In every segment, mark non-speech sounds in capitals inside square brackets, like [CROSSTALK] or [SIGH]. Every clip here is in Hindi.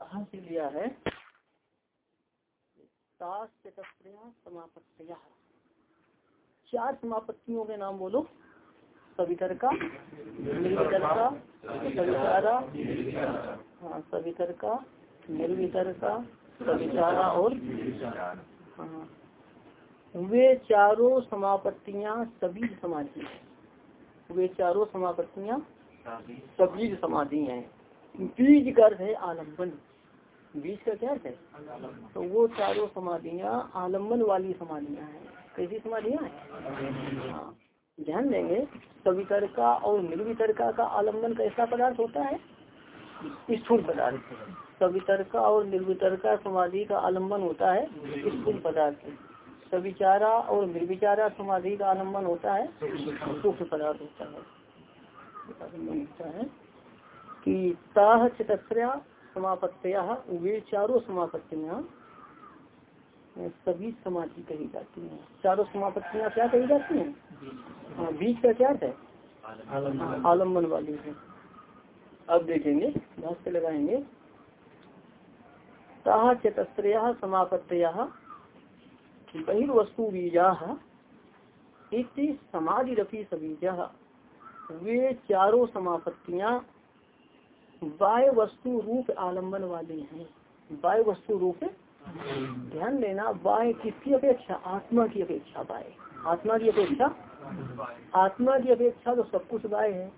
कहाँ से लिया है समापत्तिया चार समापत्तियों के नाम बोलो सवितर का का सविचारा हाँ। सवितर का निर्वितर का सविचारा और वे चारों समापत्तियाँ सभी समाधि वे चारों समापत्तियाँ सभी समाधि हैं। बीज अर्थ है, आलंबन। बीज का क्या है? तो वो चारों समाधियाँ, आलंबन वाली समाधियाँ हैं। कैसी समाधियाँ हैं? हाँ। ध्यान देंगे सवितरका और निर्वितरका का आलंबन कैसा पदार्थ होता है? स्थूल पदार्थ। सवितरका और निर्वितरका समाधि का आलंबन होता है, स्थूल पदार्थ। सविचारा और निर्विचारा समाधि का आलंबन होता है, सूक्ष्म पदार्थ होता है। है कि ताह चतस्या समापत्तिया वे चारों समापत्तियाँ सभी समाधि कही जाती हैं। चारों समापत्तियाँ क्या कही जाती हैं? हाँ बीच का क्या है? आलंबन। वाली है। अब देखेंगे भाष्य लगाएँगे। ताह चतस्या समापत्तिया बहिर्वस्तु बीजा इति समाधि रफी सबीजा वे चारों समापत्तियाँ वाय वस्तु रूप आलंबन वाली हैं। वाय वस्तु रूप ध्यान देना वाय किसकी अपेक्षा? आत्मा की अपेक्षा वाय आत्मा की अपेक्षा? आत्मा की अपेक्षा तो सब कुछ वाय है।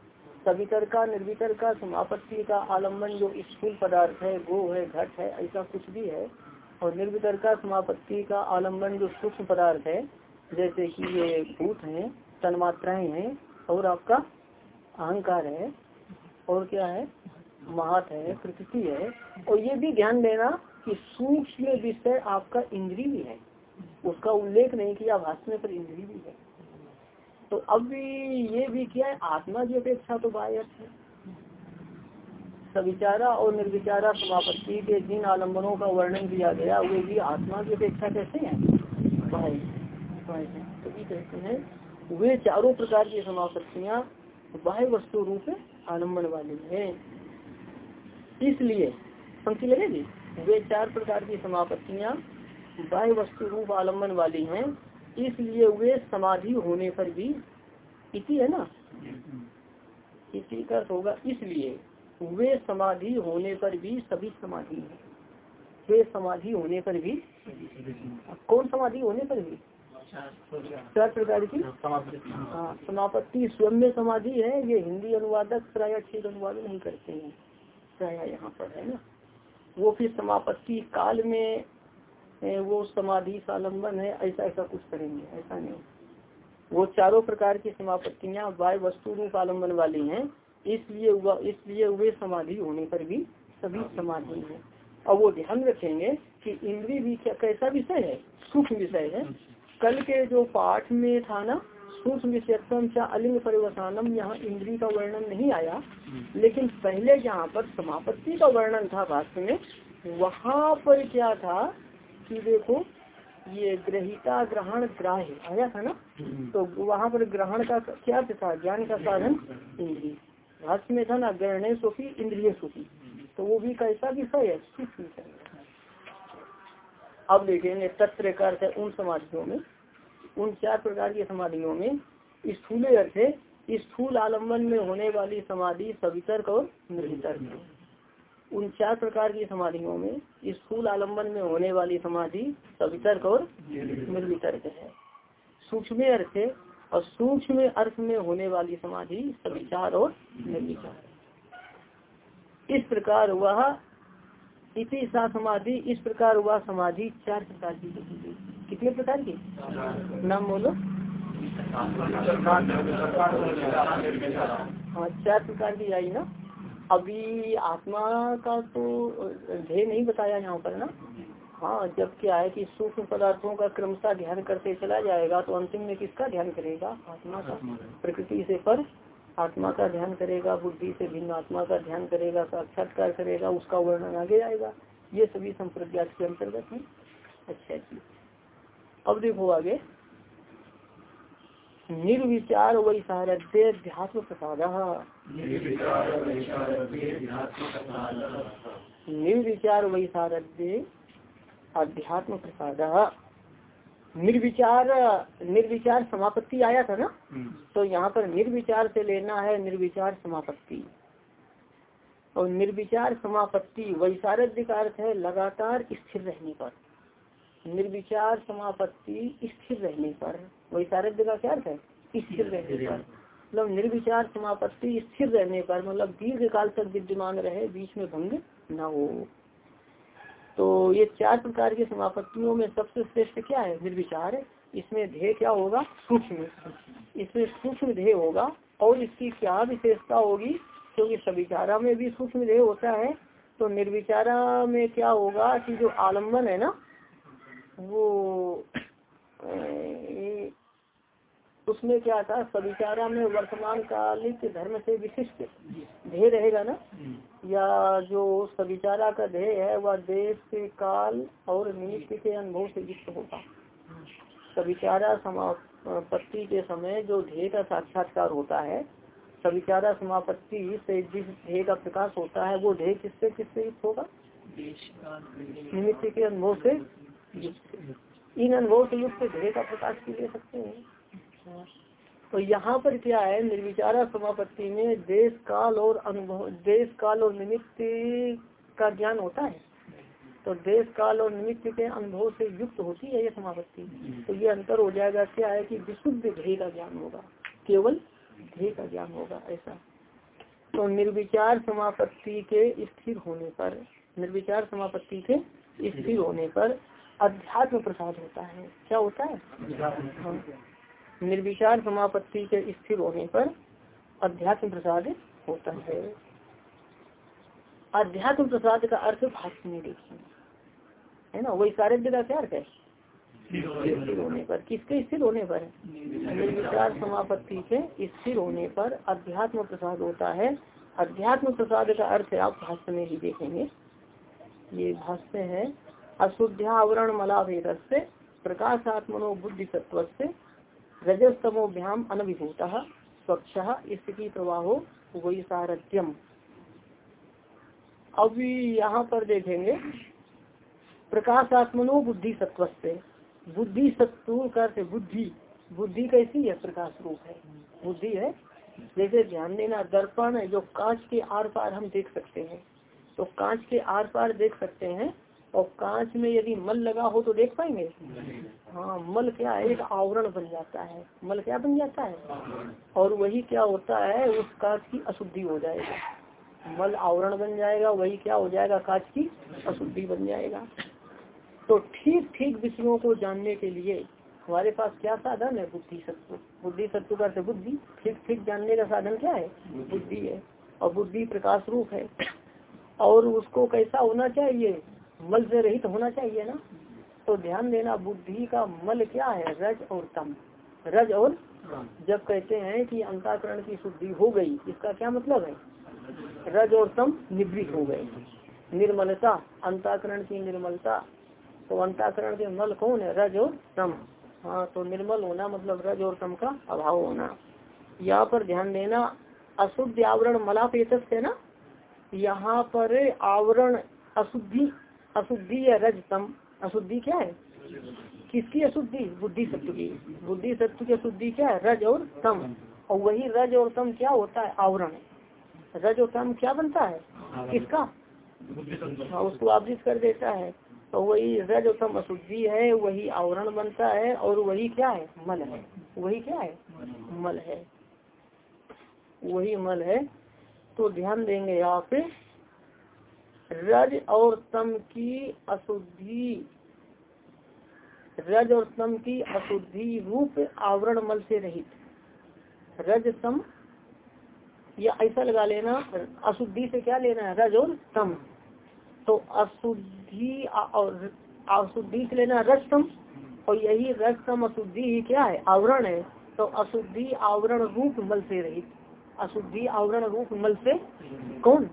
सवितर का निर्वितर का समापत्ति का आलंबन जो स्थूल पदार्थ है गो है, घट है, ऐसा कुछ भी है। और निर्वितर का समापत्ति का आलंबन जो सूक्ष्म पदार्थ है, जैसे कि ये भूत है, तन्मात्राएँ हैं, और आपका अहंकार है, और क्या है? महत है, प्रकृति है। और ये भी ध्यान देना कि सूक्ष्म विषय आपका इंद्री भी है। उसका उल्लेख नहीं किया भाषण पर इंद्री भी है। तो अब भी ये भी किया है? आत्मा की अपेक्षा तो बायस है। सविचारा और निर्विचारा समापत्ति के जिन आलम्बनों का वर्णन किया गया, वे भी आत्मा की अपेक्षा कैसे हैं? तो भी कहते हैं वे चारों प्रकार की समापत्तियाँ बाह्य वस्तु रूप आलंबन वाली है। इसलिए पंक्ति लगेगी। वे चार प्रकार की समापत्तियाँ बाह्य वस्तु रूप आलंबन वाली हैं। इसलिए वे समाधि होने पर भी इति है ना? इति का होगा। इसलिए वे समाधि होने पर भी सभी समाधि है। वे समाधि होने पर भी कौन समाधि होने पर भी? चार प्रकार की? हाँ समापत्ति स्वयं में समाधि है ये हिंदी अनुवादक प्राय ठीक अनुवाद नहीं करते हैं। प्राय यहाँ पर है ना? वो फिर समापत्ति काल में वो समाधि सालंबन है ऐसा ऐसा कुछ करेंगे ऐसा नहीं। वो चारों प्रकार की समापत्तियाँ वाय वस्तु रूप आलंबन वाली हैं इसलिए इसलिए वे समाधि होने पर भी सभी समाधि है। और वो ध्यान रखेंगे कि इंद्री भी क्या कैसा विषय है? सूक्ष्म विषय है। कल के जो पाठ में था ना सूक्ष्म विषयत्म या अलिंग परिवसानम यहाँ इंद्री का वर्णन नहीं आया, लेकिन पहले जहाँ पर समापत्ति का वर्णन था भाष्य में, वहाँ पर क्या था कि देखो, ये ग्रहिता ग्रहण ग्राह्य आया था ना तो वहाँ पर ग्रहण का क्या था, ज्ञान का साधन, इंद्री। भाष्य में था ना, ग्रहण सुखी, इंद्रिय सुखी। तो वो भी कैसा विषय है सुख विषय अब देखेंगे तत्र उन समाधियों में उन चार प्रकार की समाधियों में स्थूल अर्थ है। स्थूल आलंबन में होने वाली समाधि सवितर्क और निर्वितर्क उन चार प्रकार की समाधियों में स्थूल आलंबन में होने वाली समाधि सवितर्क और निर्वितर्क है। सूक्ष्म अर्थ है और सूक्ष्म अर्थ में होने वाली समाधि सविचार और निर्विचार इस प्रकार वह इसी सा समाधि, इस प्रकार वह समाधि चार प्रकार की कितने प्रकार की नाम बोलो। हाँ चार प्रकार की आई ना। अभी आत्मा का तो ध्येय नहीं बताया यहाँ पर ना। हाँ जब क्या है कि सूक्ष्म पदार्थों का क्रमशः ध्यान करते चला जाएगा तो अंतिम में किसका ध्यान करेगा? आत्मा का। प्रकृति से पर आत्मा का ध्यान करेगा बुद्धि से भिन्न आत्मा का ध्यान करेगा साक्षात्कार करेगा उसका वर्णन आगे आएगा। ये सभी संप्रज्ञात के अंतर्गत है। अच्छा जी। अब देखो आगे। निर्विचार वैसारध्य अध्यात्म प्रसाद निर्विचार वैसारध्य अध्यात्म प्रसाद निर्विचार निर्विचार समापत्ति आया था ना? तो यहाँ पर निर्विचार से लेना है निर्विचार समापत्ति। और निर्विचार समापत्ति वैसारध्य का अर्थ है लगातार स्थिर रहने पर। निर्विचार समापत्ति स्थिर रहने पर वही वैसारध्य का क्या अर्थ है? स्थिर रहने पर। मतलब निर्विचार समापत्ति स्थिर रहने पर मतलब दीर्घ काल तक विद्यमान रहे बीच में भंग न हो। तो ये चार प्रकार की समापत्तियों में सबसे श्रेष्ठ क्या है? निर्विचार इसमें ध्येय क्या होगा? सूक्ष्म। इसमें सूक्ष्म ध्येय होगा और इसकी क्या विशेषता होगी? क्योंकि सविचारा में भी सूक्ष्म ध्येय होता है तो निर्विचारा में क्या होगा कि जो आलंबन है ना वो उसमें क्या था? सविचारा में वर्तमान कालिक धर्म से विशिष्ट ध्येय रहेगा ना? या जो सविचारा का ध्येय है वह देश के काल और निमित्त के अनुभव से युक्त होगा। सविचारा समापत्ति के समय जो ध्येय का साक्षात्कार होता है सविचारा समापत्ति से जिस ध्येय का प्रकाश होता है वो ध्येय किससे किससे युक्त होगा? निमित्त के अनुभव से इन अनुभव से युक्त ध्येय का प्रकाश भी ले सकते हैं। तो यहाँ पर क्या है? निर्विचारा समापत्ति में देश काल और अनुभव, देश काल और निमित्त का ज्ञान होता है। तो देश काल और निमित्त के अनुभव से युक्त होती है ये समापत्ति। तो ये अंतर हो जाएगा क्या है कि विशुद्ध ध्येय का ज्ञान होगा। केवल ध्येय का ज्ञान होगा ऐसा। तो निर्विचार समापत्ति के स्थिर होने पर, निर्विचार समापत्ति के स्थिर होने पर अध्यात्म प्रसाद होता है। क्या होता है? हाँ। निर्विचार समापत्ति के स्थिर होने पर अध्यात्म प्रसाद होता है। अध्यात्म प्रसाद का अर्थ भाष्य में देखिए। है ना? वही सारे का क्या अर्थ है? स्थिर होने पर। किसके स्थिर होने पर? निर्विचार समापत्ति के स्थिर होने पर अध्यात्म प्रसाद होता है। अध्यात्म प्रसाद का अर्थ आप भाष्य में ही देखेंगे। ये भाष्य है अशुद्ध्यावरण मलाभेद से प्रकाशात्मनो बुद्धि सत्व से रजस्तमोभ्याम अनभिभूत स्वच्छ स्थिति प्रवाहो वही सारथ्यम। अभी यहाँ पर देखेंगे, प्रकाशात्मनो बुद्धि सत्व से बुद्धि सत्व कर बुद्धि। बुद्धि कैसी है? प्रकाश रूप है। बुद्धि है। जैसे ध्यान देना दर्पण है, जो कांच के आर पार हम देख सकते हैं। तो कांच के आर पार देख सकते हैं। और कांच में यदि मल लगा हो तो देख पाएँगे? हाँ मल क्या है एक आवरण बन जाता है। मल क्या बन जाता है? और वही क्या होता है, उस कांच की अशुद्धि हो जाएगा। मल आवरण बन जाएगा, वही क्या हो जाएगा, कांच की अशुद्धि बन जाएगा। तो ठीक ठीक विषयों को जानने के लिए हमारे पास क्या साधन है? बुद्धि सत्व। बुद्धि सत्व का बुद्धि। ठीक ठीक जानने का साधन क्या है? बुद्धि है। और बुद्धि प्रकाश रूप है। और उसको कैसा होना चाहिए? मल से रहित होना चाहिए ना? तो ध्यान देना बुद्धि का मल क्या है? रज और तम। रज और जब कहते हैं कि अंताकरण की शुद्धि हो गई इसका क्या मतलब है? रज और तम निवृत्त हो गए। निर्मलता अंताकरण की निर्मलता। तो अंताकरण के मल कौन है? रज और तम। हाँ तो निर्मल होना मतलब रज और तम का अभाव होना। यहाँ पर ध्यान देना अशुद्ध आवरण मलापेत है ना? यहाँ पर आवरण अशुद्धि अशुद्धि या रजतम? अशुद्धि क्या है? किसकी अशुद्धि? बुद्धि सत्व की। बुद्धि सत्व की अशुद्धि क्या है? रज और तम। और वही रज और तम क्या होता है? आवरण। रज और तम क्या बनता है? किसका? हाँ उसको आवृत कर देता है। तो वही रज और तम अशुद्धि है, वही आवरण बनता है और वही क्या है? मल है। वही क्या है? मल है। वही मल है। तो ध्यान देंगे आप रज और तम की अशुद्धि। रज और तम की अशुद्धि रूप आवरण मल से रहित। रज तम, या ऐसा लगा लेना, अशुद्धि से क्या लेना है? रज और तम। तो अशुद्धि, और अशुद्धि से लेना रजतम और यही रजतम अशुद्धि ही क्या है? आवरण है। तो अशुद्धि आवरण रूप मल से रहित। अशुद्धि आवरण रूप मल से कौन?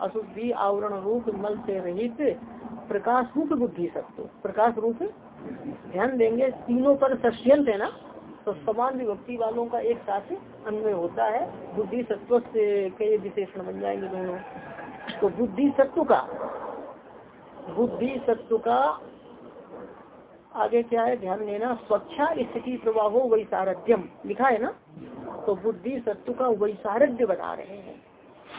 अशुद्धि आवरण रूप मल से रहित प्रकाश रूप बुद्धि सत्व। प्रकाश रूप ध्यान देंगे, तीनों पर सत्यंत है ना? तो समान विभक्ति वालों का एक साथ अन्वय होता है। बुद्धि सत्व के विशेषण बन जाएँगे दोनों। तो बुद्धि सत्व का, बुद्धि सत्व का आगे क्या है? ध्यान देना, स्वच्छा स्थिति प्रवाह वैसारध्यम लिखा है ना? तो बुद्धि सत्व का वैसारध्य बता रहे हैं।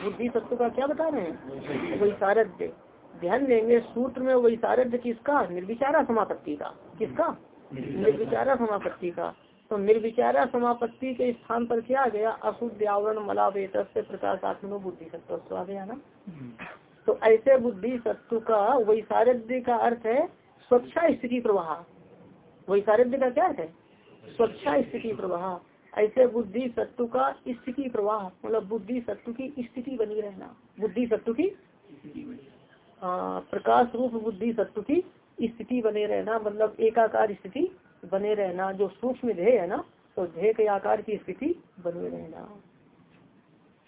बुद्धि सत्व का क्या बता रहे हैं? वैसारध्य। ध्यान देंगे, सूत्र में वैसारध्य किसका? निर्विचारा समापत्ति का। किसका? निर्विचारा समापत्ति का। तो निर्विचारा समापत्ति के स्थान पर क्या गया? अशुद्ध आवरण मलावेत से प्रकाश बुद्धि सत्व। आ गया ना? तो ऐसे बुद्धि सत्व का वैसारध्य का अर्थ है स्वच्छा स्थिति प्रवाह। वैसारध्य का क्या है? स्वच्छा स्थिति प्रवाह। ऐसे बुद्धि सत्व का स्थिति प्रवाह मतलब बुद्धि सत्व की स्थिति बनी रहना। बुद्धि सत्व की प्रकाश रूप बुद्धि सत्व की स्थिति बने रहना मतलब एकाकार स्थिति बने रहना जो सूक्ष्म ध्येय है ना तो ध्येय के आकार की स्थिति बने रहना।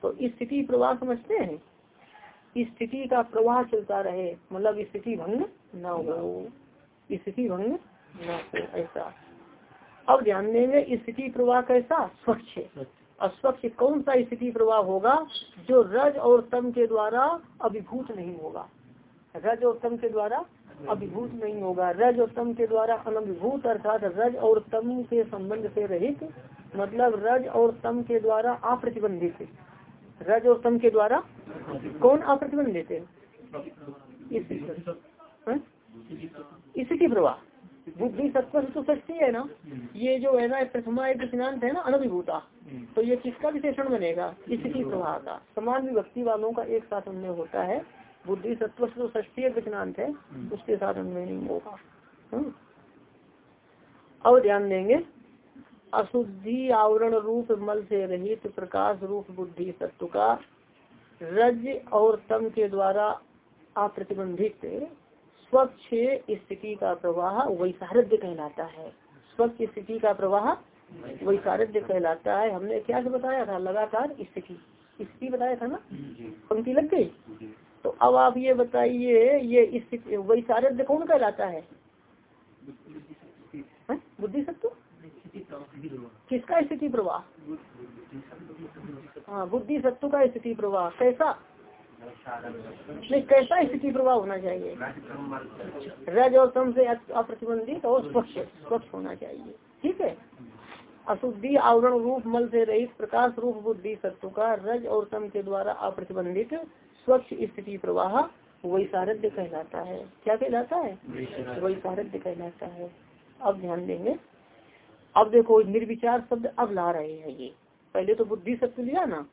तो स्थिति प्रवाह समझते हैं? स्थिति का प्रवाह चलता रहे मतलब स्थिति भंग न हो। स्थिति भंग न हो ऐसा। अब ध्यान देंगे स्थिति प्रवाह कैसा? स्वच्छ अस्वच्छ कौन सा स्थिति प्रवाह होगा? जो रज और तम के द्वारा अभिभूत नहीं होगा। रज और तम के द्वारा अभिभूत नहीं होगा। रज और तम के द्वारा अनभिभूत अर्थात रज और तम के संबंध से रहित मतलब रज और तम के द्वारा अप्रतिबंधित। रज और तम के द्वारा कौन अप्रतिबंधित है? स्थिति प्रवाह। बुद्धि सत्व तो सच्ची है ना? ये जो है ना, प्रथमा एक सिद्धांत है ना अनभिभूता तो ये किसका विशेषण बनेगा? स्थिति प्रवाह का। समान विभक्ति वालों का एक साथ उनमें होता है। बुद्धि सत्व तो ष्टी विचनांत है, उसके साथ उनमें नहीं होगा। हम्म। अब ध्यान देंगे। अशुद्धि आवरण रूप मल से रहित प्रकाश रूप बुद्धि सत्व का रज और तम के द्वारा अप्रतिबंधित स्वच्छ स्थिति का प्रवाह वैसारध्य कहलाता है। स्वच्छ स्थिति का प्रवाह वैसारध्य कहलाता है। हमने क्या से बताया था? लगातार स्थिति। स्थिति बताया था ना? पंक्ति लग गई? तो अब आप ये बताइए ये स्थिति वैसारध्य कौन कहलाता है? बुद्धि सत्व किसका स्थिति प्रवाह? हाँ बुद्धि सत्व का स्थिति प्रवाह। कैसा? नहीं, कैसा स्थिति प्रवाह होना चाहिए? रज और तम से अप्रतिबंधित और स्वच्छ स्वच्छ होना चाहिए। ठीक है? अशुद्धि, आवरण रूप, मल से रहित, प्रकाश रूप, बुद्धि, सत्व का रज और तम के द्वारा अप्रतिबंधित स्वच्छ स्थिति प्रवाह वैसारध्य कहलाता है। क्या कहलाता है? वैसारध्य कहलाता है। अब ध्यान देंगे। अब देखो, निर्विचार शब्द अब ला रहे हैं ये। पहले तो बुद्धि सत्य लिया ना।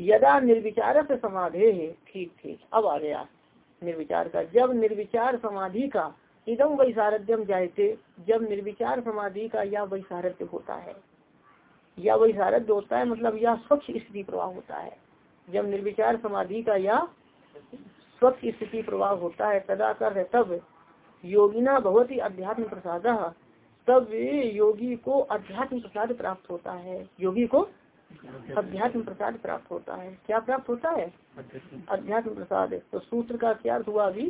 यदा निर्विचार से समाधि है, ठीक ठीक, अब आ गया निर्विचार का। जब निर्विचार समाधि का इदम वैसारध्यम जायते, जब निर्विचार समाधि का या वैसारध्य होता है। या वैसारध्य होता है मतलब यह स्वच्छ स्थिति प्रवाह होता है। जब निर्विचार समाधि का या स्वच्छ स्थिति प्रवाह होता है तदा कर तब योगिना भगवती अध्यात्म प्रसाद, तब योगी को अध्यात्म प्रसाद प्राप्त होता है। योगी को अध्यात्म प्रसाद प्राप्त होता है। क्या प्राप्त होता है? अध्यात्म प्रसाद तो सूत्र का क्या हुआ अभी?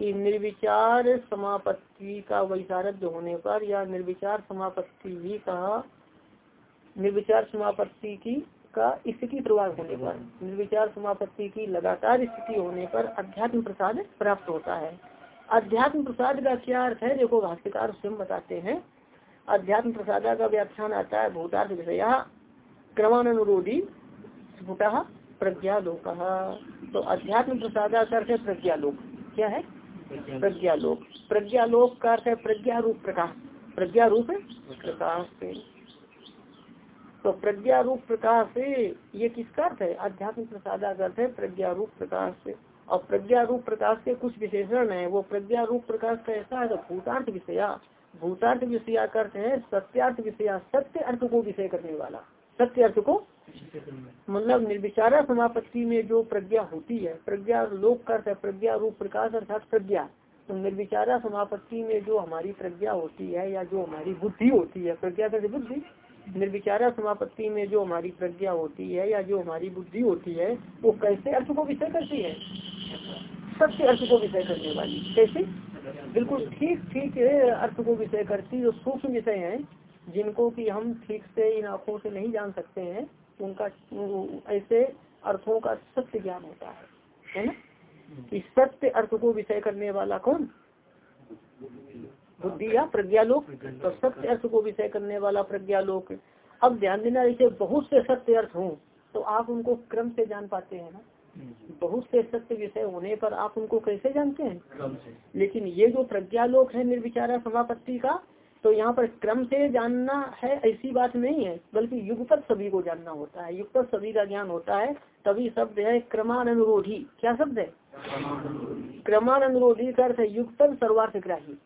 कि निर्विचार समापत्ति का वैसारध्य होने पर या निर्विचार समापत्ति ही का निर्विचार समापत्ति की का स्थिति प्रवाह होने पर, निर्विचार समापत्ति की लगातार स्थिति होने पर अध्यात्म प्रसाद प्राप्त होता है। अध्यात्म प्रसाद का क्या अर्थ है? देखो भाष्यकार स्वयं बताते हैं। अध्यात्म प्रसाद का व्याख्यान आता है भूतार्थ विषय। क्रमानुरोधी स्फुट प्रज्ञालोक। तो अध्यात्म प्रसाद का अर्थ है प्रज्ञालोक। क्या है? प्रज्ञालोक। प्रज्ञालोक। का अर्थ है प्रज्ञा रूप प्रकाश। प्रज्ञा रूप प्रकाश से। तो प्रज्ञा रूप प्रकाश से ये किसका अर्थ है? अध्यात्म प्रसाद का अर्थ है प्रज्ञा रूप प्रकाश से। और प्रज्ञा रूप प्रकाश के कुछ विशेषण है। वो प्रज्ञा रूप प्रकाश का ऐसा है तो भूतार्थ विषया। भूतार्थ विषया का अर्थ है सत्यार्थ विषया। सत्य अर्थ को विषय करने वाला। सत्य अर्थ को मतलब निर्विचारा समापत्ति में जो प्रज्ञा होती है, प्रज्ञा लोक का प्रज्ञा रूप प्रकाश अर्थात प्रज्ञा। तो निर्विचारा समापत्ति में जो हमारी प्रज्ञा होती है या जो हमारी बुद्धि होती है, प्रज्ञा का बुद्धि, निर्विचारा समापत्ति में जो हमारी प्रज्ञा होती है या जो हमारी बुद्धि होती है, वो कैसे अर्थ को विषय करती है? सत्य अर्थ को विषय करने वाली। कैसे? बिल्कुल ठीक ठीक अर्थ को विषय करती जो सूक्ष्म विषय है जिनको कि हम ठीक से इन आँखों से नहीं जान सकते हैं उनका ऐसे अर्थों का सत्य ज्ञान होता है है ना? कि सत्य अर्थ को विषय करने वाला कौन? बुद्धि या प्रज्ञा लोक। तो सत्य अर्थ को विषय करने वाला प्रज्ञा लोक। अब ध्यान देना जैसे बहुत से सत्य अर्थ हों तो आप उनको क्रम से जान पाते हैं ना? बहुत से सत्य विषय होने पर आप उनको कैसे जानते हैं? लेकिन ये जो प्रज्ञालोक है निर्विचारा समापत्ति का तो यहाँ पर क्रम से जानना है ऐसी बात नहीं है बल्कि युगपत सभी को जानना होता है। युगपत सभी का ज्ञान होता है तभी शब्द है क्रमानुरोधी। क्या शब्द है? क्रमानुरोधी। का अर्थ है युगपद सर्वार्थ ग्राही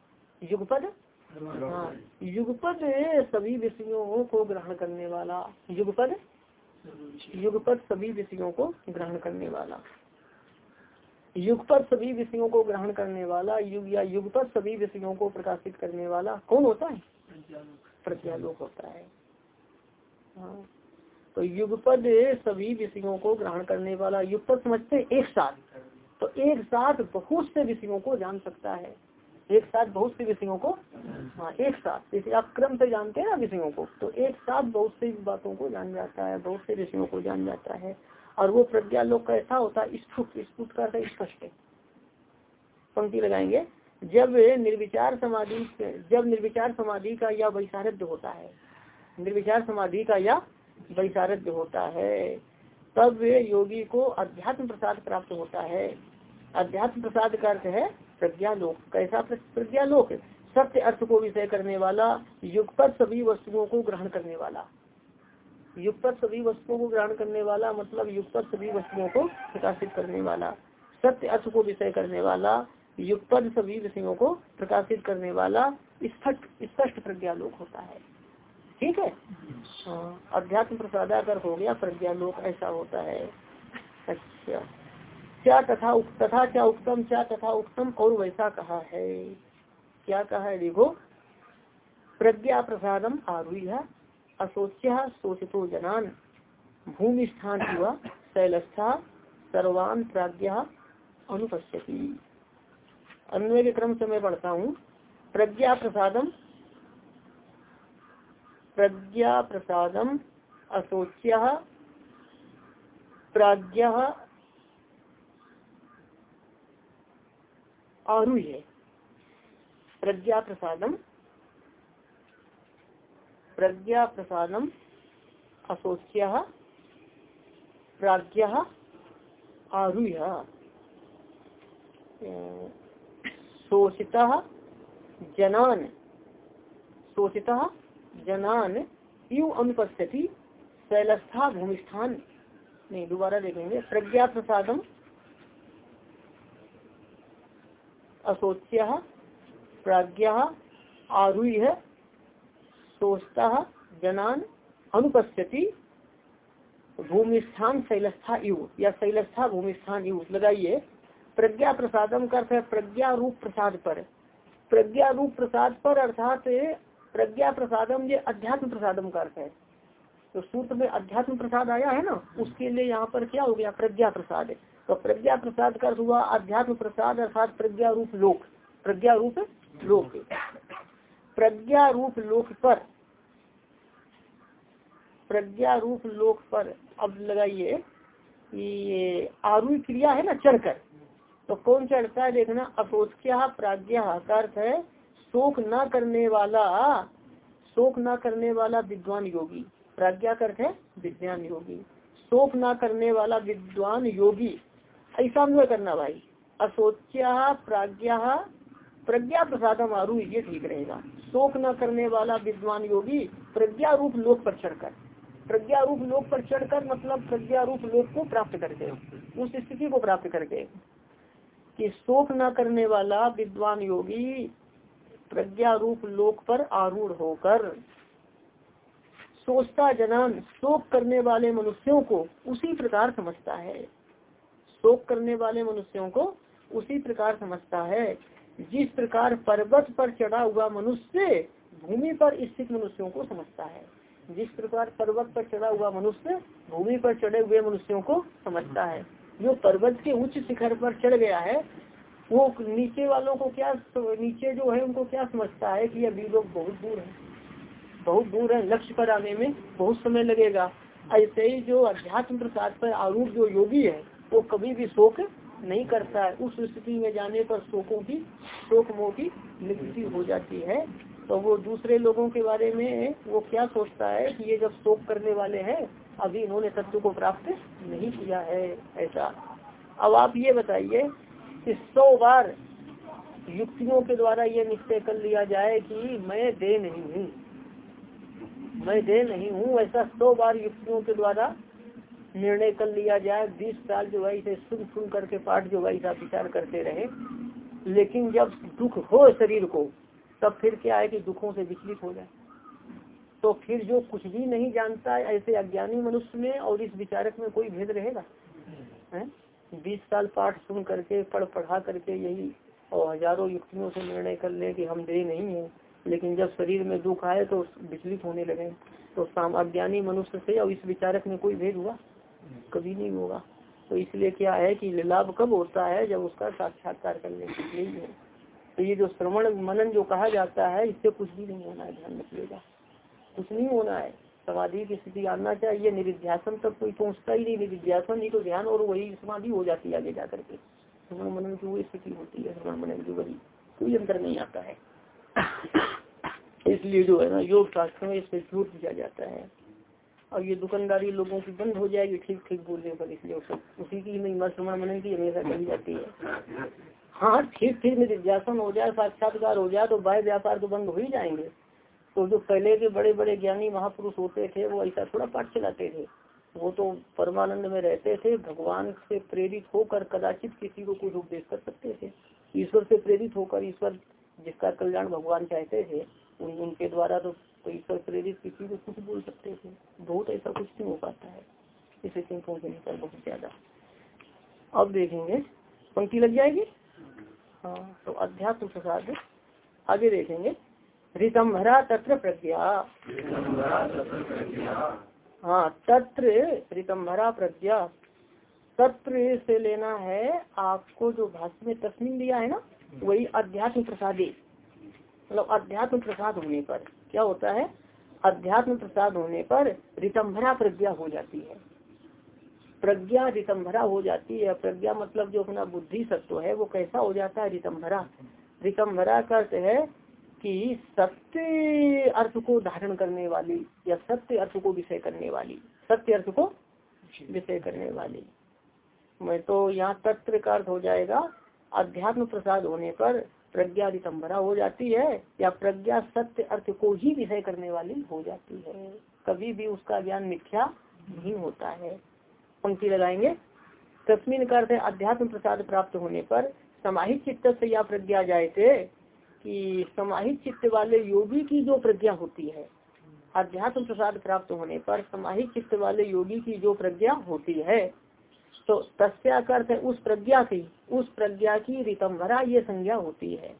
युगपद हाँ। युगपद सभी विषयों को ग्रहण करने वाला। युगपद युगपद सभी विषयों को ग्रहण करने वाला। युगपद सभी विषयों को ग्रहण करने वाला, युग या युगपद सभी विषयों को प्रकाशित करने वाला कौन होता है? प्रत्यालोक होता है। हाँ। तो युगपद सभी विषयों को ग्रहण करने वाला युगपद समझते एक साथ। तो एक साथ बहुत से विषयों को जान सकता है। एक साथ बहुत से विषयों को हाँ एक साथ। जैसे आप क्रम से जानते हैं ना विषयों को तो एक साथ बहुत सी बातों को जान जाता है, बहुत से विषयों को जान जाता है। और वो प्रज्ञा लोग कैसा होता स्फुट स्फुट का स्पष्ट पंक्ति लगाएँगे। जब निर्विचार समाधि, जब निर्विचार समाधि का या वैसारध्य होता है, निर्विचार समाधि का या वैसारध्य होता है, तब योगी को अध्यात्म प्रसाद प्राप्त होता है। अध्यात्म प्रसाद का अर्थ है प्रज्ञालोक कैसा प्रज्ञालोक सत्य अर्थ को विषय करने वाला, युगपत सभी वस्तुओं को ग्रहण करने वाला। युगपत सभी वस्तुओं को ग्रहण करने वाला मतलब युगपत सभी वस्तुओं को प्रकाशित करने वाला सत्य अर्थ को विषय करने वाला युगपद सभी विषयों को प्रकाशित करने वाला स्पष्ट स्पष्ट प्रज्ञालोक होता है। ठीक है? हाँ अध्यात्म प्रसादाकर हो गया प्रज्ञालोक ऐसा होता है। अच्छा। क्या तथा उक, तथा क्या उत्तम क्या तथा उत्तम और वैसा कहा है। क्या कहा है? देखो प्रज्ञा प्रसादम आरूढ़ असोच्य शोषितो जनान। भूमि स्थान हुआ शैलस्था सर्वान प्राज्ञा अनुपस्थिति अन्वय के क्रम से मैं पढ़ता हूँ। प्रज्ञा प्रसादम प्रज्ञा प्रसादम असोच्य प्राज्ञा आरूह्य। प्रज्ञा प्रसादम प्रज्ञा प्रसादम असोच्य प्राज्ञ आरूह्य। शोषिता जनान। शोषिता जनान। यु अनुपस्थिति शैलस्था भूमिस्थान नहीं दोबारा देखेंगे। प्रज्ञा प्रसादम असोच्य प्राज्ञ आरूह सोचता जनान अनुपस्थिति भूमिस्थान शैलस्था यु या शैलस्था भूमिस्थान यु लगाइए। प्रज्ञा प्रसादम का अर्थ है प्रज्ञा रूप प्रसाद पर। प्रज्ञा रूप प्रसाद पर अर्थात प्रज्ञा प्रसादम ये अध्यात्म प्रसादम का अर्थ है। तो सूत्र में अध्यात्म प्रसाद आया है ना, उसके लिए यहाँ पर क्या हो गया? प्रज्ञा प्रसाद तो प्रज्ञा प्रसाद का हुआ अध्यात्म प्रसाद अर्थात प्रज्ञा रूप लोक। प्रज्ञा रूप लोक। प्रज्ञा रूप लोक पर प्रज्ञा रूप लोक पर अब लगाइए ये आरूढ़ क्रिया है ना, चढ़कर। तो कौन चढ़ता है देखना अपोत्या प्राज्ञा का अर्थ है, शोक न करने वाला, शोक न करने वाला विद्वान योगी। प्राज्ञा का अर्थ है, विज्ञान योगी। शोक न करने वाला विद्वान योगी। ऐसा अन्वय करना भाई। असोच्या प्राज्ञा, प्रज्ञा प्रसादम आरू ये ठीक रहेगा। शोक न करने वाला विद्वान योगी प्रज्ञा रूप लोक पर चढ़कर। प्रज्ञा रूप लोक पर चढ़कर मतलब प्रज्ञा रूप लोक को प्राप्त करके उस स्थिति को प्राप्त करके कि शोक न करने वाला विद्वान योगी प्रज्ञा रूप लोक पर आरूढ़ होकर सोचता जनान, शोक करने वाले मनुष्यों को उसी प्रकार समझता है। शोक करने वाले मनुष्यों को उसी प्रकार समझता है। जिस प्रकार पर्वत पर चढ़ा हुआ मनुष्य भूमि पर स्थित मनुष्यों को समझता है। जिस प्रकार पर्वत पर चढ़ा हुआ मनुष्य भूमि पर चढ़े हुए मनुष्यों को समझता है। जो पर्वत के उच्च शिखर पर चढ़ गया है, वो नीचे वालों को क्या नीचे जो है उनको क्या समझता है कि अभी लोग बहुत दूर है। बहुत दूर है, लक्ष्य पर आने में बहुत समय लगेगा। ऐसे ही जो अध्यात्म प्रसाद पर आरूप जो योगी है, वो कभी भी शोक नहीं करता है। उस स्थिति में जाने पर शोकों की शोक मोह की निवृत्ति हो जाती है। तो वो दूसरे लोगों के बारे में वो क्या सोचता है कि ये जब शोक करने वाले हैं, अभी इन्होंने तत्व को प्राप्त नहीं किया है ऐसा। अब आप ये बताइए कि सौ बार युक्तियों के द्वारा ये निश्चय कर लिया जाए कि मैं दे नहीं हूँ, मैं दे नहीं हूँ, ऐसा सौ बार युक्तियों के द्वारा निर्णय कर लिया जाए। बीस साल जो है इसे सुन सुन करके, पाठ जो है विचार करते रहे, लेकिन जब दुख हो शरीर को तब फिर क्या है कि दुखों से विचलित हो जाए। तो फिर जो कुछ भी नहीं जानता ऐसे अज्ञानी मनुष्य में और इस विचारक में कोई भेद रहेगा? बीस साल पाठ सुन करके, पढ़ पढ़ा करके यही और हज़ारों युक्तियों से निर्णय कर ले कि हम दे नहीं है, लेकिन जब शरीर में दुख आए तो विचलित होने लगे। तो साम, अज्ञानी मनुष्य से और इस विचारक में कोई भेद हुआ? कभी नहीं होगा। तो इसलिए क्या है कि लाभ कब होता है जब उसका साक्षात्कार करने के लिए? तो ये जो श्रवण मनन जो कहा जाता है, इससे कुछ भी नहीं होना है, ध्यान रखिएगा। कुछ नहीं होना है। समाधि की स्थिति आना चाहिए, निरिध्यासन तक कोई पहुँचता ही नहीं, निरिध्यासन ही तो ध्यान और वही समाधि हो जाती है आगे जाकर के। श्रवण मनन की वही स्थिति होती है, श्रवण मनन की वही, कोई अंतर नहीं आता है। इसलिए जो है ना, योग शास्त्र में इससे झूठ दिया जाता है। और ये दुकानदारी लोगों की बंद हो जाएगी ठीक ठीक बोलने पर इसलिए उसी की महिमा श्रवण मनन की हमेशा कही जाती है। हाँ ठीक ठीक निधिध्यासन हो जाए साक्षात्कार हो जाए तो बाह्य व्यापार तो बंद हो ही जाएँगे। तो जो पहले के बड़े बड़े ज्ञानी महापुरुष होते थे वो ऐसा थोड़ा पाठ चलाते थे। वो तो परमानंद में रहते थे भगवान से प्रेरित होकर कदाचित किसी को कुछ उपदेश कर सकते थे। ईश्वर से प्रेरित होकर ईश्वर जिसका कल्याण भगवान चाहते थे उन, उनके द्वारा तो ईश्वर प्रेरित किसी को कुछ बोल सकते थे। बहुत ऐसा कुछ नहीं हो पाता है। इसे चिंतों के निकल बहुत ज़्यादा। अब देखेंगे पंक्ति लग जाएगी? हाँ। तो अध्यात्म प्रसाद आगे देखेंगे। रितंभरा तत्र प्रज्ञा। हाँ तत्र रितंभरा प्रज्ञा। तत्र से लेना है आपको जो भाष्य में तस्मिन दिया है ना वही अध्यात्म प्रसादे। मतलब अध्यात्म प्रसाद होने पर क्या होता है? अध्यात्म प्रसाद होने पर रितंभरा प्रज्ञा हो जाती है। प्रज्ञा रितंभरा हो जाती है। प्रज्ञा मतलब जो अपना बुद्धि सत्व है वो कैसा हो जाता है? रितंभरा। रितंभरा का अर्थ है कि सत्य अर्थ को धारण करने वाली या सत्य अर्थ को विषय करने वाली। सत्य अर्थ को विषय करने वाली। मैं तो यहाँ तत्व का अर्थ हो जाएगा अध्यात्म प्रसाद होने पर प्रज्ञा रितंभरा हो जाती है या प्रज्ञा सत्य अर्थ को ही विषय करने वाली हो जाती है। कभी भी उसका ज्ञान मिथ्या नहीं होता है। पंक्ति लगाएँगे। तस्मिन अर्थ है अध्यात्म प्रसाद प्राप्त होने पर समाहित चित्त से या प्रज्ञा जाए थे कि समाहित चित्त वाले योगी की जो प्रज्ञा होती है अध्यात्म प्रसाद प्राप्त होने पर समाहित चित्त वाले योगी की जो प्रज्ञा होती है तो तस्या अर्थ है उस प्रज्ञा की उस प्रज्ञा की रितंभरा ये संज्ञा होती है।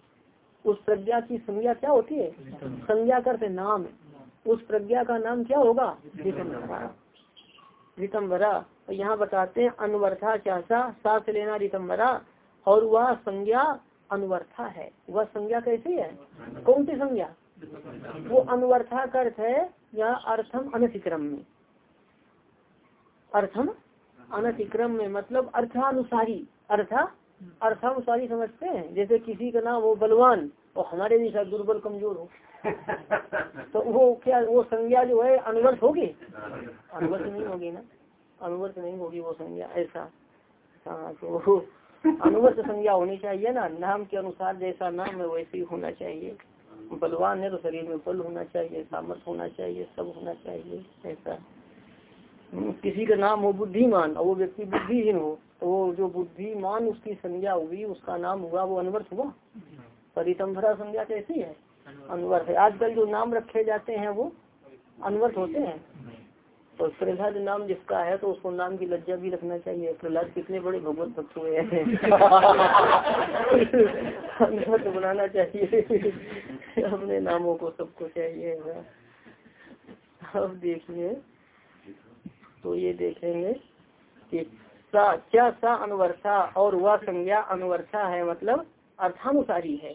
उस प्रज्ञा की संज्ञा क्या होती है? संज्ञा करते नाम। उस प्रज्ञा का नाम क्या होगा? रितंभरा रितंभरा तो यहाँ बताते हैं, अनुवर्था चाचा, साथ लेना रितंबरा। और वह संज्ञा अनुवर्था है। वह संज्ञा कैसी है? कौन सी संज्ञा? वो अनुवर्था का अर्थ है, या अर्थम अनतिक्रम में अर्थम अनतिक्रम में मतलब अर्थानुसारी। अर्था, अर्थानुसारी समझते हैं। जैसे किसी का नाम वो बलवान और हमारे जैसा दुर्बल कमज़ोर हो। [LAUGHS] तो वो क्या वो संज्ञा जो है अनुवर्त होगी? अनुवर्त नहीं होगी ना? अनुवर्त नहीं होगी वो संज्ञा ऐसा। हाँ तो अनुवर्त संज्ञा होनी चाहिए ना। नाम के अनुसार जैसा नाम है वैसे ही होना चाहिए। बलवान है तो शरीर में बल होना चाहिए सामर्थ होना चाहिए सब होना चाहिए ऐसा। हम्म, किसी का नाम हो बुद्धिमान और वो व्यक्ति बुद्धिहीन हो तो वो जो बुद्धिमान उसकी संज्ञा हुई उसका नाम हुआ वो अनवर्थ हुआ? परितंभरा संज्ञा कैसी है? अनवर्थ है। आजकल जो नाम रखे जाते हैं वो अनवर्थ होते हैं। तो प्रहलाद नाम जिसका है तो उसको नाम की लज्जा भी रखना चाहिए। प्रहलाद कितने बड़े भगवत भक्त हुए हैं। तो बनाना चाहिए। अपने नामों को सबको चाहिए। अब देखिए तो ये देखेंगे कि सा क्या सा अनुवर्षा और वह संज्ञा अनुवर्षा है मतलब अर्थानुसारी है।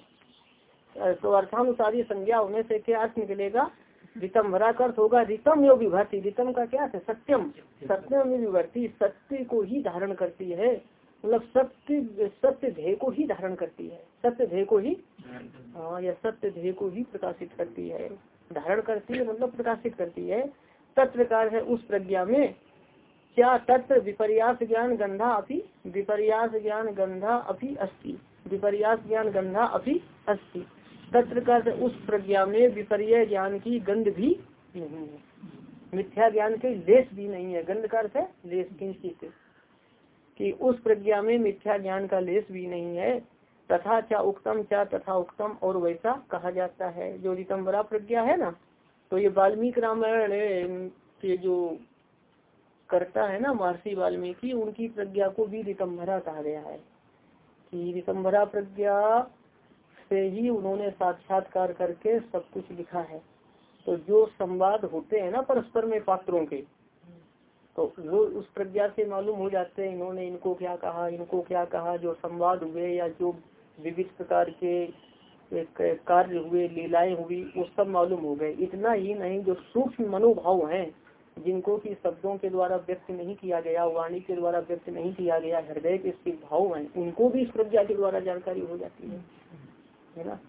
तो अर्थानुसारी संज्ञा होने से क्या अर्थ निकलेगा रितम भरा अर्थ होगा रितम यो विभर्ती। रितम का क्या है? सत्यम। सत्यम विभर्ती, सत्य को ही धारण करती है। मतलब सत्य सत्य ध्येय को ही धारण करती है। सत्य ध्येय को ही हाँ या सत्य ध्येय को ही प्रकाशित करती है। धारण करती है मतलब प्रकाशित करती है। तत्प्रकार है उस प्रज्ञा में, क्या तत्व विपर्यास ज्ञान गंधा अभी विपर्यास ज्ञान गंधा अभी अस्थि विपर्यास ज्ञान गंधा अभी तत्प्रकार उस प्रज्ञा में विपर्य ज्ञान की गंध भी नहीं है। मिथ्या ज्ञान के लेस भी नहीं है। गंध का है लेस किंचित। कि उस प्रज्ञा में मिथ्या ज्ञान का लेस भी नहीं है। तथा क्या उक्तम क्या तथा उक्तम और वैसा कहा जाता है। जो रितम्बरा प्रज्ञा है ना तो ये वाल्मीकि रामायण के जो करता है ना, महर्षि वाल्मीकि, उनकी प्रज्ञा को भी रितम्भरा कहा गया है। कि रितम्भरा प्रज्ञा से ही उन्होंने साक्षात्कार करके सब कुछ लिखा है। तो जो संवाद होते हैं ना परस्पर में पात्रों के तो वो उस प्रज्ञा से मालूम हो जाते हैं, इन्होंने इनको क्या कहा, इनको क्या कहा, जो संवाद हुए या जो विविध प्रकार के कार्य हुए, लीलाएँ हुई, वो सब मालूम हो गए। इतना ही नहीं, जो सूक्ष्म मनोभाव हैं, जिनको की शब्दों के द्वारा व्यक्त नहीं किया गया, वाणी के द्वारा व्यक्त नहीं किया गया, हृदय के स्थित भाव हैं, उनको भी इस प्रज्ञा के द्वारा जानकारी हो जाती है। है ना?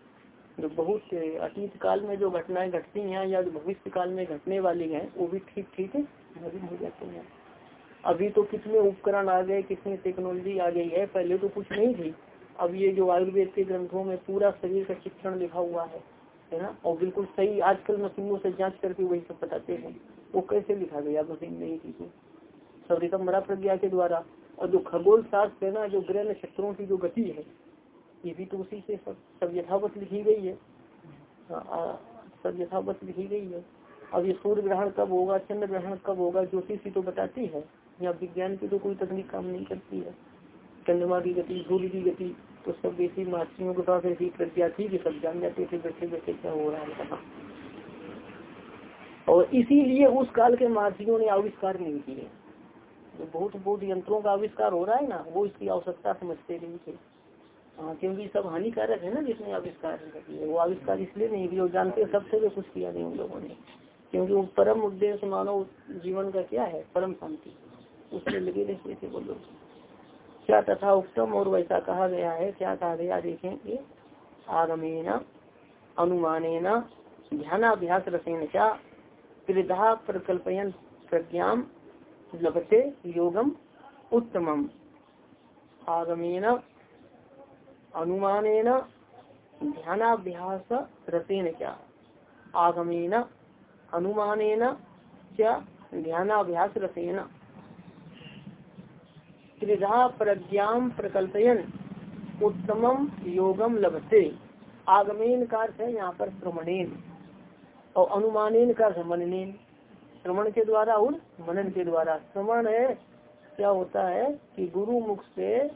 जो बहुत से अतीत काल में जो घटनाएँ घटती हैं या जो भविष्य काल में घटने वाली हैं, वो भी ठीक ठीक है? हो जाते हैं। अभी तो कितने उपकरण आ गए, कितनी टेक्नोलॉजी आ गई है, पहले तो कुछ नहीं थी। अब ये जो आयुर्वेद के ग्रंथों में पूरा शरीर का शिक्षण लिखा हुआ है है ना? और बिल्कुल सही आजकल मशीनों से जाँच करके वही सब बताते हैं। वो कैसे लिखा गया? मशीन नहीं थी तो। सब रिकम्बरा प्रज्ञा के द्वारा। और जो खगोल शास्त्र है ना, जो ग्रह नक्षत्रों की जो गति है ये भी तो उसी से सब सब यथावत लिखी गई है। सब यथावत लिखी गई है। अब ये सूर्य ग्रहण कब होगा, चंद्र ग्रहण कब होगा, ज्योतिषी तो बताती है। या विज्ञान की तो कोई तकनीक काम नहीं करती है। चंद्रमा की गति, सूर्य की गति तो सब ऐसी महर्षियों के पास ऐसी प्रज्ञा थी कि सब जान जाते थे, बैठे बैठे, क्या हो रहा है कहा? और इसीलिए उस काल के महर्षियों ने आविष्कार नहीं किए। जो बहुत बहुत यंत्रों का आविष्कार हो रहा है ना, वो इसकी आवश्यकता समझते नहीं थे। हाँ क्योंकि सब हानिकारक है ना जिसने आविष्कार वो आविष्कार इसलिए नहीं किया जानते सबसे भी कुछ किया नहीं उन लोगों ने। क्योंकि वो परम उद्देश्य मानव जीवन का क्या है? परम शांति। उसमें लगे रहते थे वो लोग। क्या तथा उत्तम और वैसा कहा गया है? क्या कहा गया? देखेंगे आगमेन अनुमान ध्यानाभ्यास रसेन क्या त्रिधा प्रकल्पयन प्रज्ञा लभते योगम उत्तमम। आगमेन अनुमान ध्यानाभ्यास रसेन क्या? आगमेन अनुमान क्या ध्यानाभ्यास रसेन त्रिधा प्रज्ञा प्रकल्पयन उत्तमम योगम लभते। आगमेन का अर्थ है यहाँ पर श्रमणेन और अनुमानेन का मननेन। श्रवण के द्वारा और मनन के द्वारा। श्रवण है, क्या होता है कि गुरु मुख से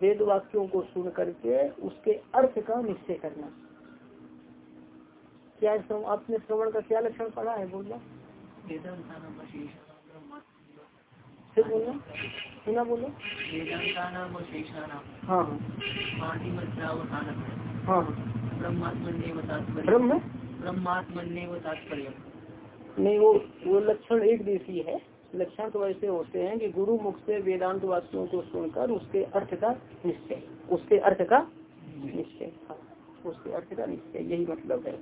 वेद वाक्यों को सुन करके उसके अर्थ का निश्चय करना। क्या आपने श्रवण का क्या लक्षण पढ़ा है बोलना? फिर बोलना। सुना बोलो हाँ हाँ। ब्रह्म? तात्पर्य नहीं वो वो लक्षण एक देशी है। लक्षण तो ऐसे होते हैं कि गुरु मुख से वेदांत वाक्यों को सुनकर उसके अर्थ का निश्चय, उसके अर्थ का निश्चय हाँ उसके अर्थ का निश्चय, यही मतलब है।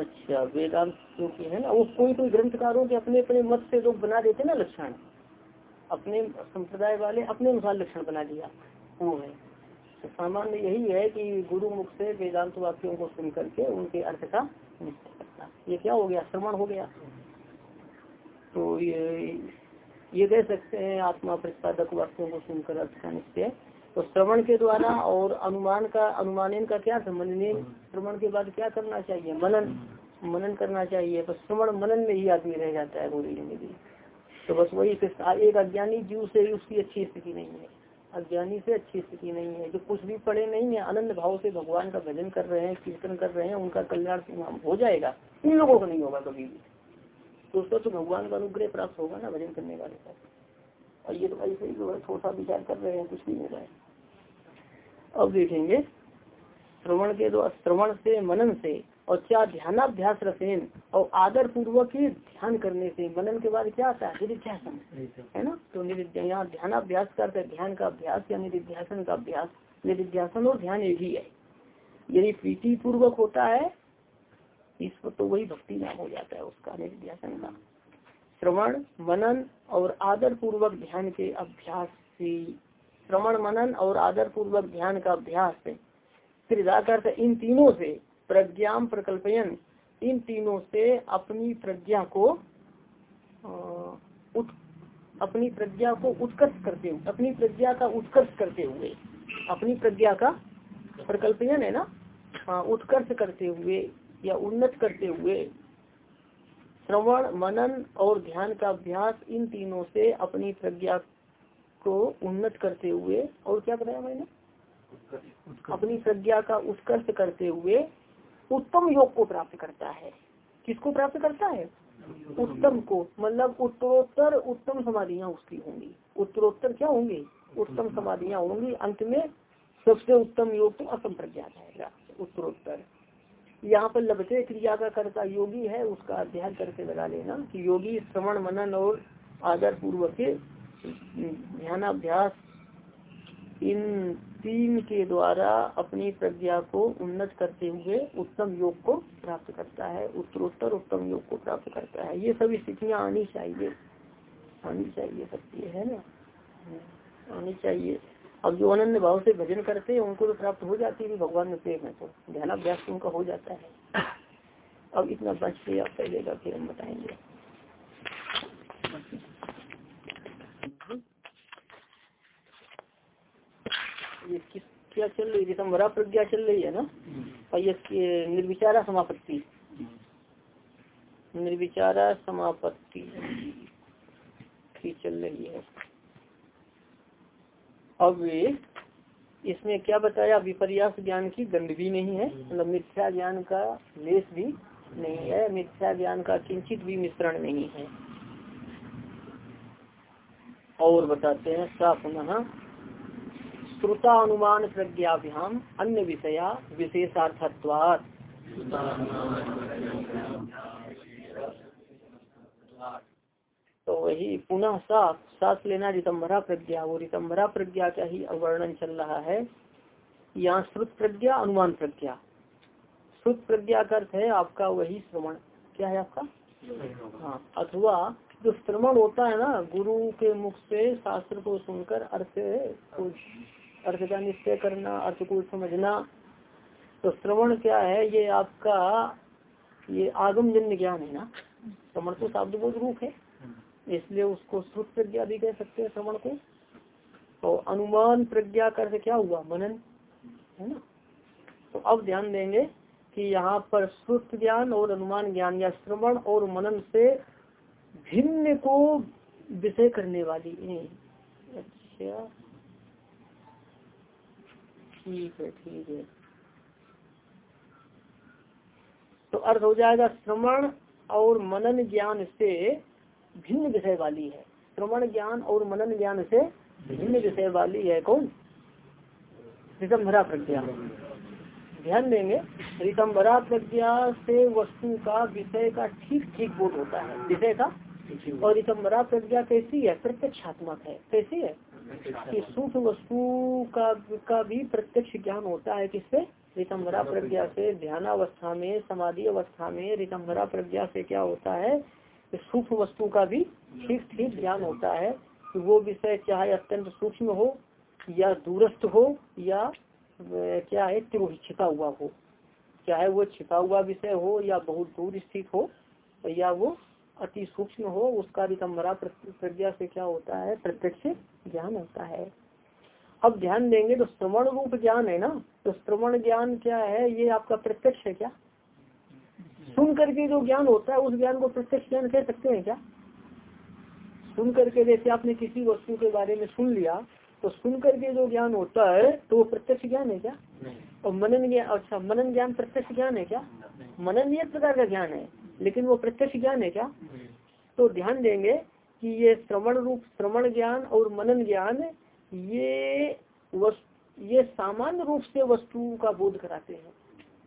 अच्छा वेदांत जो की है ना, वो कोई कोई ग्रंथकारों के अपने अपने मत से लोग बना देते ना लक्षण। अपने संप्रदाय वाले अपने अनुसार लक्षण बना दिया, वो है। तो सामान्य यही है कि गुरु मुख से वेदांत वाक्यों को सुन करके उनके अर्थ का निश्चय करना। ये क्या हो गया? श्रवण हो गया। तो ये ये कह सकते हैं आत्मा प्रतिपादक वाक्यों को सुनकर अर्थ का निश्चय। तो श्रवण के द्वारा और अनुमान का अनुमान का क्या मनन श्रवण के बाद क्या करना चाहिए? मनन मनन करना चाहिए। बस श्रवण मनन में ही आदमी रह जाता है पूरी ज़िंदगी तो बस वही एक अज्ञानी जीव से उसकी अच्छी स्थिति नहीं है। अज्ञानी से अच्छी स्थिति नहीं है। जो कुछ भी पढ़े नहीं है, आनंद भाव से भगवान का भजन कर रहे हैं, कीर्तन कर रहे हैं, उनका कल्याण हो जाएगा। इन लोगों को नहीं होगा कभी भी। तो उसको तो भगवान का अनुग्रह प्राप्त होगा ना भजन करने वाले का। और ये तो ऐसे ही जो है थोड़ा विचार कर रहे हैं कुछ नहीं हो रहा है। अब देखेंगे श्रवण के द्वारा श्रवण से मनन से और क्या ध्यानाभ्यास रसेन और आदर पूर्वक ही ध्यान करने से मनन के बाद क्या आता है? निधिध्यासन है ना? तो यहाँ ध्यानाभ्यास करते ध्यान का अभ्यास या निधिध्यासन का अभ्यास। निधिध्यासन और ध्यान एक ही है। यदि प्रीति पूर्वक होता है ईश्वर तो वही भक्ति नाम हो जाता है उसका निधिध्यासन का। श्रवण मनन और आदर पूर्वक ध्यान के अभ्यास से श्रवण मनन और आदर पूर्वक ध्यान का अभ्यास फिर जाकर इन तीनों से प्रज्ञा प्रकल्पयन इन तीनों से अपनी प्रज्ञा को उत, अपनी प्रज्ञा को उत्कर्ष करते हुए अपनी प्रज्ञा का उत्कर्ष करते हुए अपनी प्रज्ञा का प्रकल्पयन है ना? हाँ उत्कर्ष करते हुए या उन्नत करते हुए, श्रवण, मनन और ध्यान का अभ्यास इन तीनों से अपनी प्रज्ञा को उन्नत करते हुए, और क्या बताया मैंने? अपनी प्रज्ञा का उत्कर्ष करते हुए उत्तम योग को प्राप्त करता है। किसको प्राप्त करता है? उत्तम को मतलब उत्तरोत्तर उत्तम समाधियाँ उसकी होंगी। उत्तरोत्तर क्या होंगी? उत्तम समाधियाँ होंगी। अंत में सबसे उत्तम योग तो असम प्रज्ञा जाएगा, उत्तरोत्तर। यहाँ पर लभते क्रिया का कर्ता योगी है, उसका अध्ययन करके लगा लेना कि योगी श्रवण, मनन और आदर पूर्वक ध्यानाभ्यास, इन तीन के द्वारा अपनी प्रज्ञा को उन्नत करते हुए उत्तम योग को प्राप्त करता है, उत्तरोत्तर उत्तम योग को प्राप्त करता है। ये सब स्थितियाँ आनी चाहिए आनी चाहिए सबकी है ना? आनी चाहिए। अब जो अनन्य भाव से भजन करते हैं, उनको तो प्राप्त हो जाती है भगवान में प्रेम है तो। ध्यानाभ्यास उनका हो जाता है। अब इतना बच आप पहले का फिर हम बताएँगे। ये किस क्या चल रही है? मरा प्रज्ञा चल रही है ना? और ये निर्विचारा समापत्ति। निर्विचारा समापत्ति। चल रही है। अब इसमें क्या बताया? विपर्यास ज्ञान की दंड भी नहीं है मतलब मिथ्या ज्ञान का लेस भी नहीं है मिथ्या ज्ञान का किंचित भी मिश्रण नहीं है। और बताते हैं सा पुनः श्रुता अनुमान प्रज्ञाभ्याम अन्य विषया विशेषार्थत्वात्। तो वही पुनः साफ़ सांस लेना रितम्भरा प्रज्ञा, वो रितम्भरा प्रज्ञा का ही अवर्णन चल रहा है। यहाँ श्रुत प्रज्ञा, अनुमान प्रज्ञा। श्रुत प्रज्ञा का अर्थ है आपका वही श्रवण। क्या है आपका? हाँ अथवा जो श्रवण होता है ना, गुरु के मुख से शास्त्र को सुनकर अर्थ को अर्थ का निश्चय करना, अर्थ को समझना तो श्रवण क्या है, ये आपका, ये आगम जन्य ज्ञान है ना। श्रवण तो शब्द बोध रूप है। इसलिए उसको श्रुत प्रज्ञा भी कह सकते हैं श्रवण को। तो अनुमान प्रज्ञा कर क्या हुआ? मनन, है ना? तो अब ध्यान देंगे कि यहाँ पर श्रुत ज्ञान और अनुमान ज्ञान या श्रवण और मनन से भिन्न को विषय करने वाली अच्छा। ठीक है ठीक है। तो अर्थ हो जाएगा श्रवण और मनन ज्ञान से भिन्न विषय वाली है। श्रवण ज्ञान और मनन ज्ञान से भिन्न विषय वाली है कौन? रितम्भरा प्रज्ञा। ध्यान देंगे रितम्भरा प्रज्ञा से वस्तु का विषय का ठीक ठीक बोध होता है। विषय का और रितम्भरा प्रज्ञा कैसी है? प्रत्यक्षात्मक है। कैसी है? कि सूक्ष्म वस्तु का का भी प्रत्यक्ष ज्ञान होता है किससे? रितम्भरा प्रज्ञा से। ध्यान अवस्था में, समाधि अवस्था में रितम्भरा प्रज्ञा से क्या होता है? सूक्ष्म वस्तु का भी ठीक ठीक ज्ञान होता है कि वो विषय चाहे अत्यंत सूक्ष्म हो, या दूरस्थ हो, या क्या है त्रिभुज छिपा हुआ हो। चाहे वो छिपा हुआ विषय हो, या बहुत दूर स्थित हो, या वो अति सूक्ष्म हो, उसका रितम्बरा प्रज्ञा से क्या होता है, प्रत्यक्ष ज्ञान होता है। अब ध्यान देंगे तो श्रवण रूप ज्ञान है ना? तो श्रवण ज्ञान क्या है? ये आपका प्रत्यक्ष है क्या? सुन करके जो ज्ञान होता है उस ज्ञान को प्रत्यक्ष ज्ञान कह सकते हैं क्या? सुन करके जैसे आपने किसी वस्तु के बारे में सुन लिया तो सुन करके जो ज्ञान होता है तो वो प्रत्यक्ष ज्ञान है क्या? और मनन ज्ञान अच्छा मनन ज्ञान प्रत्यक्ष ज्ञान है क्या? मनन एक प्रकार का ज्ञान है लेकिन वो प्रत्यक्ष ज्ञान है क्या? तो ध्यान देंगे कि ये श्रवण रूप श्रवण ज्ञान और मनन ज्ञान ये वस्तु ये सामान्य रूप से वस्तु का बोध कराते हैं।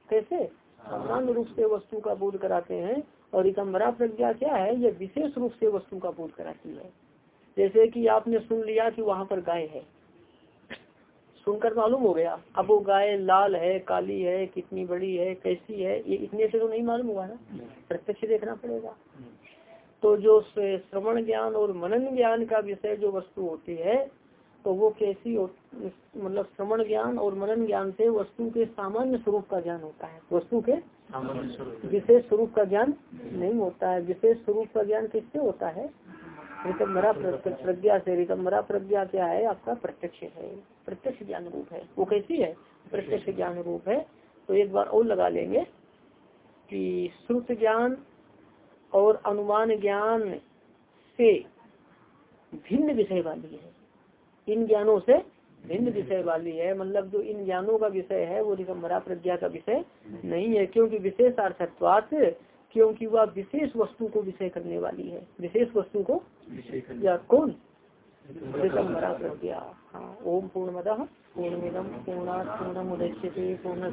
कैसे? सामान्य रूप से वस्तु का बोध कराते हैं। और रिकम्बरा प्रज्ञा क्या है? ये विशेष रूप से वस्तु का बोध कराती है। जैसे कि आपने सुन लिया कि वहाँ पर गाय है। सुनकर मालूम हो गया, अब वो गाय लाल है, काली है, कितनी बड़ी है, कैसी है, ये इतने से तो नहीं मालूम हुआ ना? प्रत्यक्ष देखना पड़ेगा। तो जो श्रवण ज्ञान और मनन ज्ञान का विषय जो वस्तु होती है तो वो कैसी मतलब श्रवण ज्ञान और मनन ज्ञान से वस्तु के सामान्य स्वरूप का ज्ञान होता है। वस्तु के विशेष स्वरूप का ज्ञान। नहीं होता है। विशेष स्वरूप का ज्ञान किससे होता है? रिकम्बरा प्रज्ञा से। रिकम्बरा प्रज्ञा क्या है? आपका प्रत्यक्ष है। प्रत्यक्ष ज्ञान रूप है। वो कैसी है? प्रत्यक्ष ज्ञान रूप है। तो एक बार और लगा लेंगे कि श्रुत ज्ञान और अनुमान ज्ञान से भिन्न विषय वाली है। इन ज्ञानों से भिन्न विषय वाली है। मतलब जो इन ज्ञानों का विषय है वो दिगम्बरा प्रज्ञा का विषय नहीं है। क्योंकि विशेष अर्थत्वात क्योंकि वह विशेष वस्तु को विषय करने वाली है। विशेष वस्तु को या कौन? रिकम्बरा प्रज्ञा। हाँ ओम पूर्णमद। पूर्णमिदम पूर्णा पूर्णमुदच्यते पूर्ण